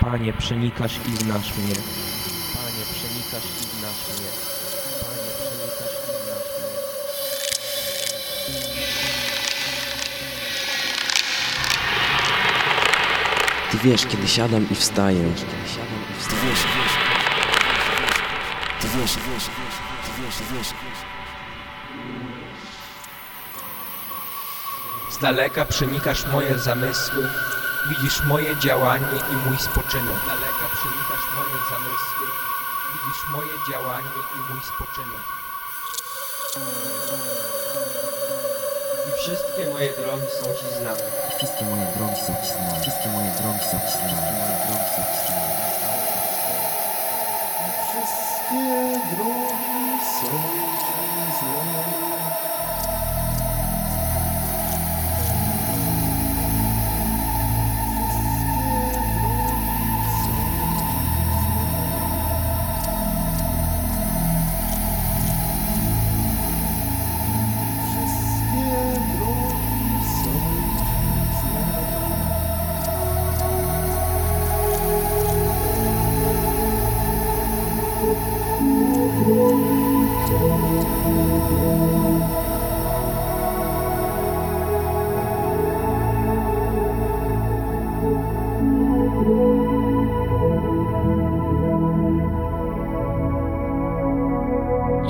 Panie, przenikasz i znasz mnie. Panie, przenikasz i znasz mnie. Panie, przenikasz i znasz mnie. Ty wiesz, kiedy siadam i wstaję. Kiedy siadam i wstaję. Ty wiesz, wiesz. Ty wiesz, wiesz. Ty wiesz, wiesz. Z daleka przenikasz moje zamysły, widzisz moje działanie i mój spoczynek. Z daleka przenikasz moje zamysły, widzisz moje działanie i mój spoczynek. I wszystkie moje drogi są Ci znane. Wszystkie moje drogi są ci znane. Wszystkie moje drogi są ci znane. Wszystkie moje drogi są ci znane. Wszystkie drogi są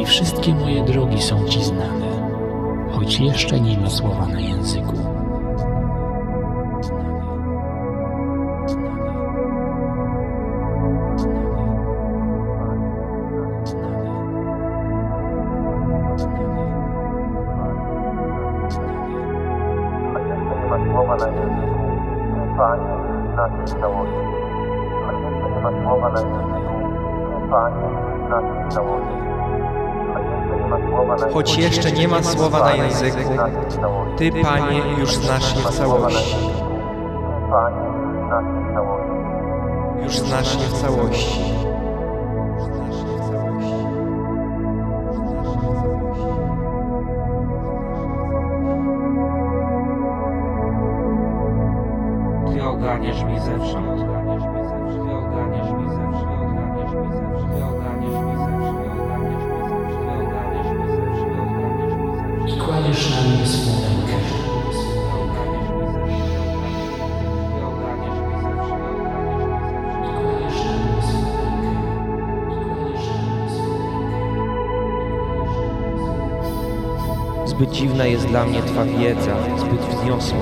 I wszystkie moje drogi są Ci znane, choć jeszcze nie ma słowa na języku. Panie, naszej całości. Choć jeszcze nie ma słowa na języku. Ty, Panie, już znasz je w całości. Już znasz je w całości. Ty ogarniasz mi zewsząd. Zbyt dziwna jest dla mnie Twa wiedza, zbyt wzniosła.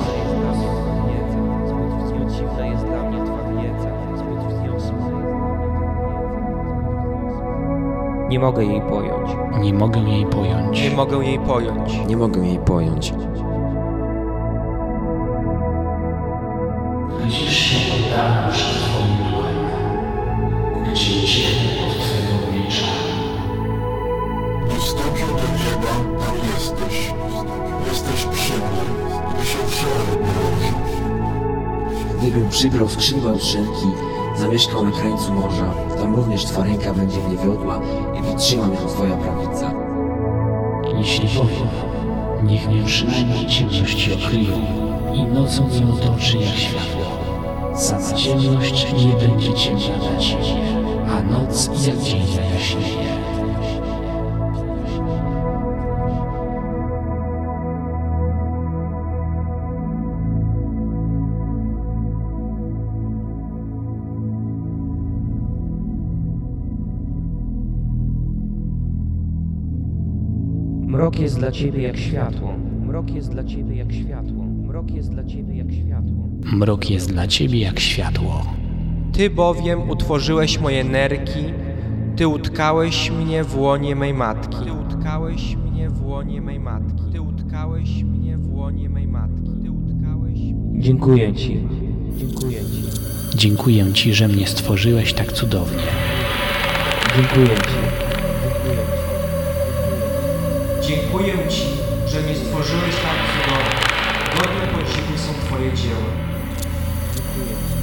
Nie mogę jej pojąć. Nie mogę jej pojąć. Nie mogę jej pojąć. Nie mogę jej pojąć. Gdzież się oddam przed Twoim duchem, gdzie ucieknę jesteś. Jesteś przy mnie, gdy się mrozi. Gdybym przybrał skrzydła jutrzenki, zamieszkał na krańcu morza, tam również Twa ręka będzie mnie wiodła i wytrzyma mnie Twoja prawica. Jeśli powiem, niech mnie przynajmniej ciemności okryją i nocą nie otoczy jak światło. Sama ciemność nie będzie ciemna dla Ciebie, a noc jak dzień zajaśnieje. Mrok jest dla Ciebie jak światło. Mrok jest dla Ciebie jak światło. Mrok jest dla Ciebie jak światło. Mrok jest dla Ciebie jak światło. Ty bowiem utworzyłeś moje nerki, Ty utkałeś mnie w łonie mej matki. Ty utkałeś mnie w łonie mej matki. Ty utkałeś mnie w łonie mej matki. Ty utkałeś mnie... Dziękuję Ci. Dziękuję Ci. Dziękuję Ci, że mnie stworzyłeś tak cudownie. Dziękuję Ci. Dziękuję Ci, że mnie stworzyłeś tak cudownie. Godne podziwu są Twoje dzieła. Dziękuję Ci.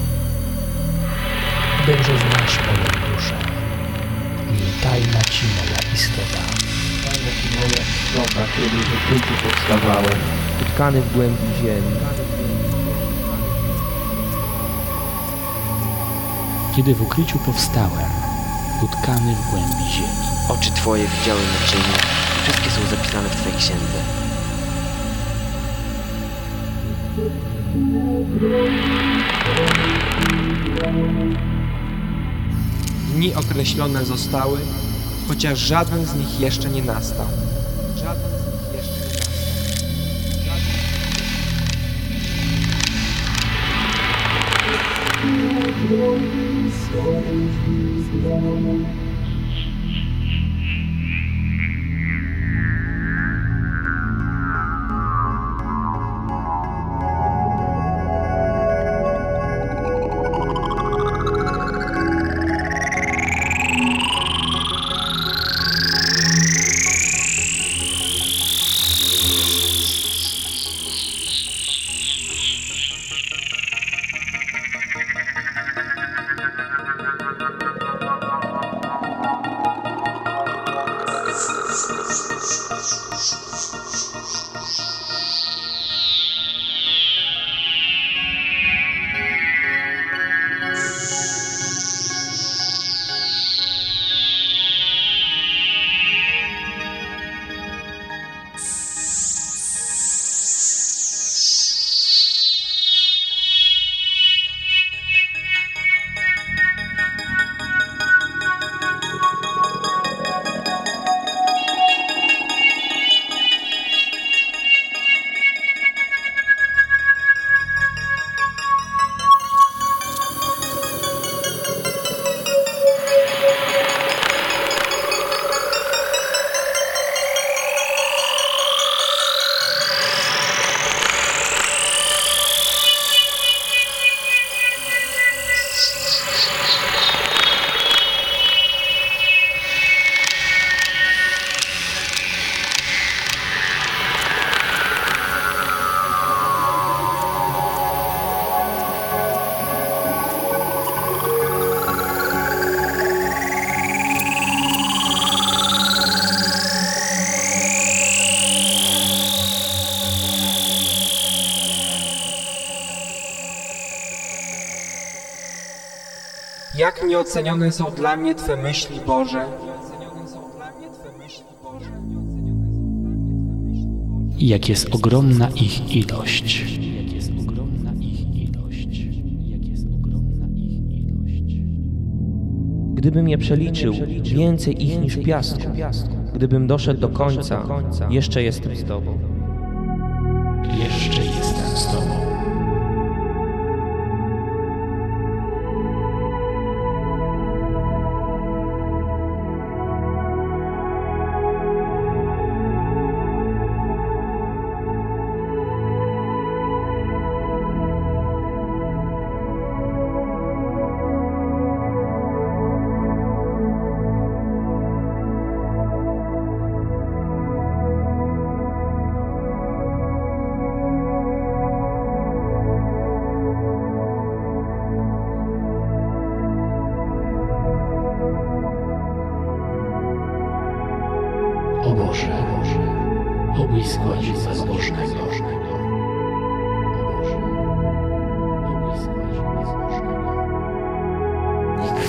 Dobrze znasz moją duszę. I tajna Ci moja istota. Fajna Ci moja istota, kiedy do tylko powstawałem. Utkany w głębi ziemi. kiedy w ukryciu powstałem, utkany w głębi ziemi. Oczy Twoje widziały me czyny, wszystkie są zapisane w Twojej księdze. Dni określone zostały, chociaż żaden z nich jeszcze nie nastał. Żaden z nich jeszcze nie nastał. Jak nieocenione są dla mnie Twe myśli, Boże. Jak jest ogromna ich ilość. Gdybym je przeliczył, więcej ich niż piasku. Gdybym doszedł do końca, jeszcze jestem z Tobą.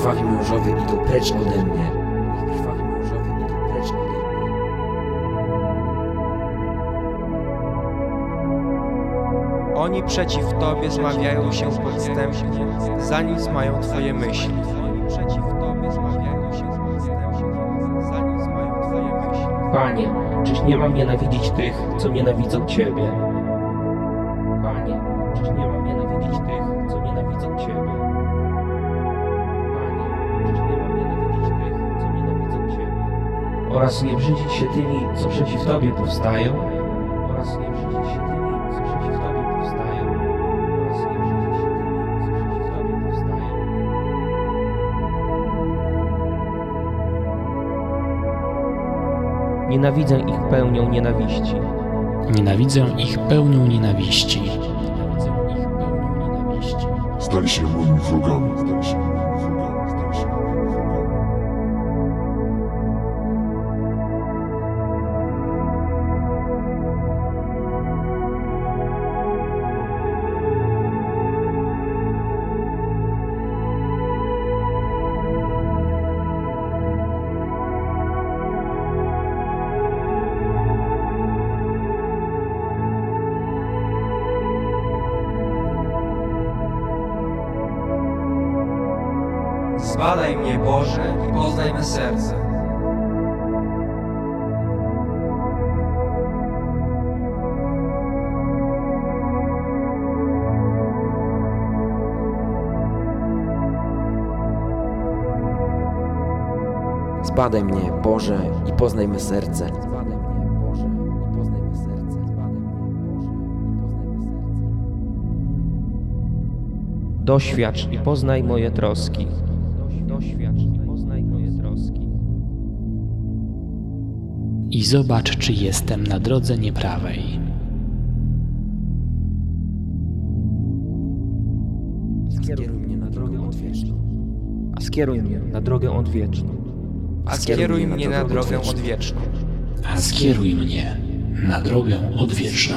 Krwawi mężowie idą precz ode mnie. Niech krwawi precz ode mnie. Oni przeciw Tobie zmawiają się podstępnie, zanim mają Twoje myśli. Oni przeciw Tobie zmawiają się podstępnie, zanim mają Twoje myśli. Panie, czyż nie mam nienawidzić tych, co nienawidzą Ciebie? Oraz nie brzydzić się tymi, co przeciw Tobie powstają? Oraz nie brzydzić się tymi, co przeciw Tobie powstają? Oraz nie brzydzić się tymi, co przeciw Tobie powstają? Nienawidzę ich pełnią nienawiści. Nienawidzę ich pełnią nienawiści. Nienawidzę ich pełnią nienawiści. Stali się moimi wrogami, stali się moimi wrogami, Zbadaj mnie, Boże, i poznaj me serce. Zbadaj mnie, Boże, i poznaj me serce. Zbadaj mnie, Boże, i poznaj me serce. Zbadaj mnie, Boże, i poznaj me serce. Doświadcz i poznaj moje troski. Doświadcz i poznaj moje troski. I zobacz, czy jestem na drodze nieprawej. Skieruj mnie na drogę odwieczną. A skieruj mnie na drogę odwieczną. A skieruj mnie na drogę odwieczną. A skieruj mnie na drogę odwieczną. Na drogę odwieczną. Skieruj mnie na drogę odwieczną.